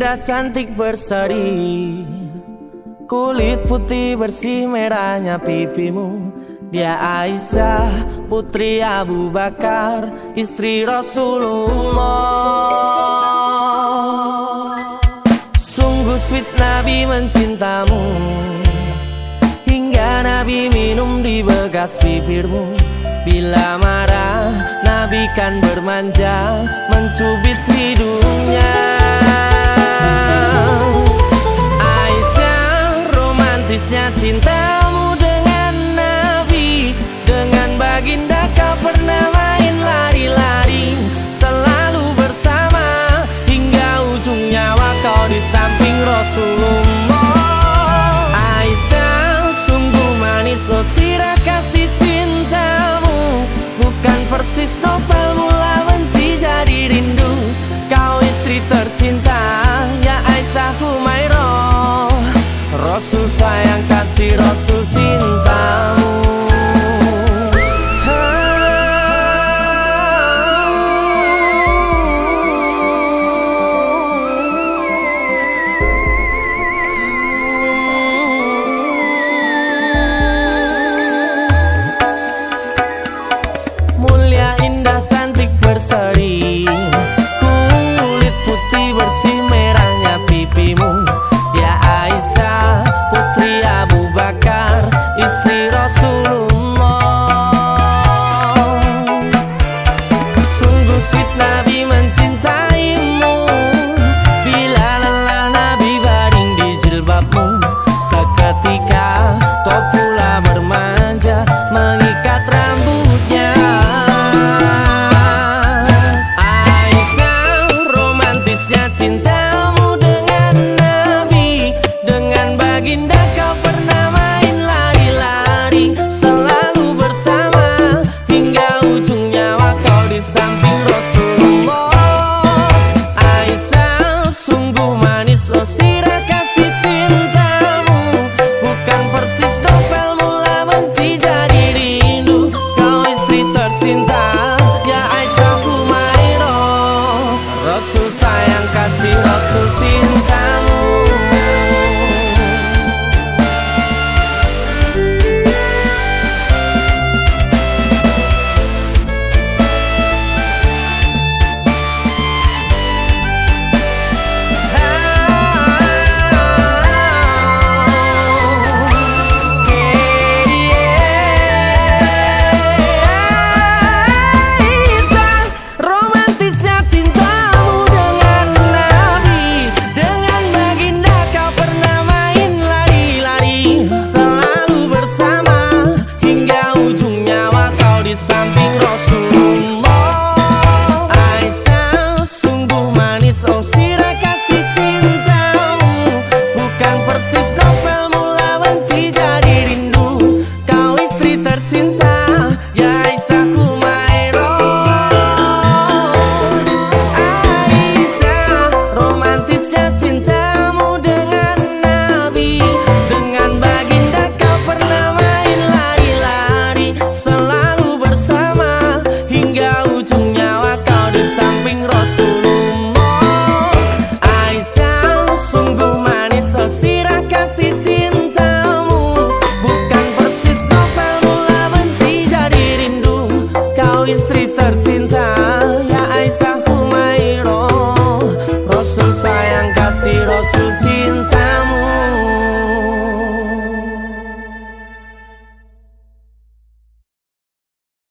indah cantik berseri. Kulit putih bersih merahnya pipimu. Dia Aisyah putri Abu Bakar Istri Rasulullah. Sungguh sweet Nabi mencintamu. Hingga Nabi minum di bekas bibirmu. Bila marah Nabi kan bermanja Mencubit hidungnya baginda kau pernah main lari-lari Selalu bersama. Hingga ujung nyawa kau di samping Rasulullah. Aisyah sungguh manis sirah kasih cintamu. Bukan persis novel mula benci jadi rindu. Kau istri tercinta ya Aisyah Humairah. Rasul sayang kasih Rasul cintamu indah kau pernah main lari-lari Selalu bersama. Hingga ujung nyawa kau di samping Rasulullah. Aisyah sungguh manis oh sirah kasih cintamu. Bukan persis novel mula benci jadi rindu. Kau istri tercinta ya Aisyah Humairah Rasul sayang kasih Rasul cinta.